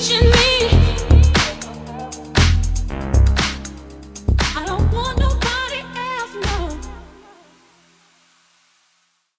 watching.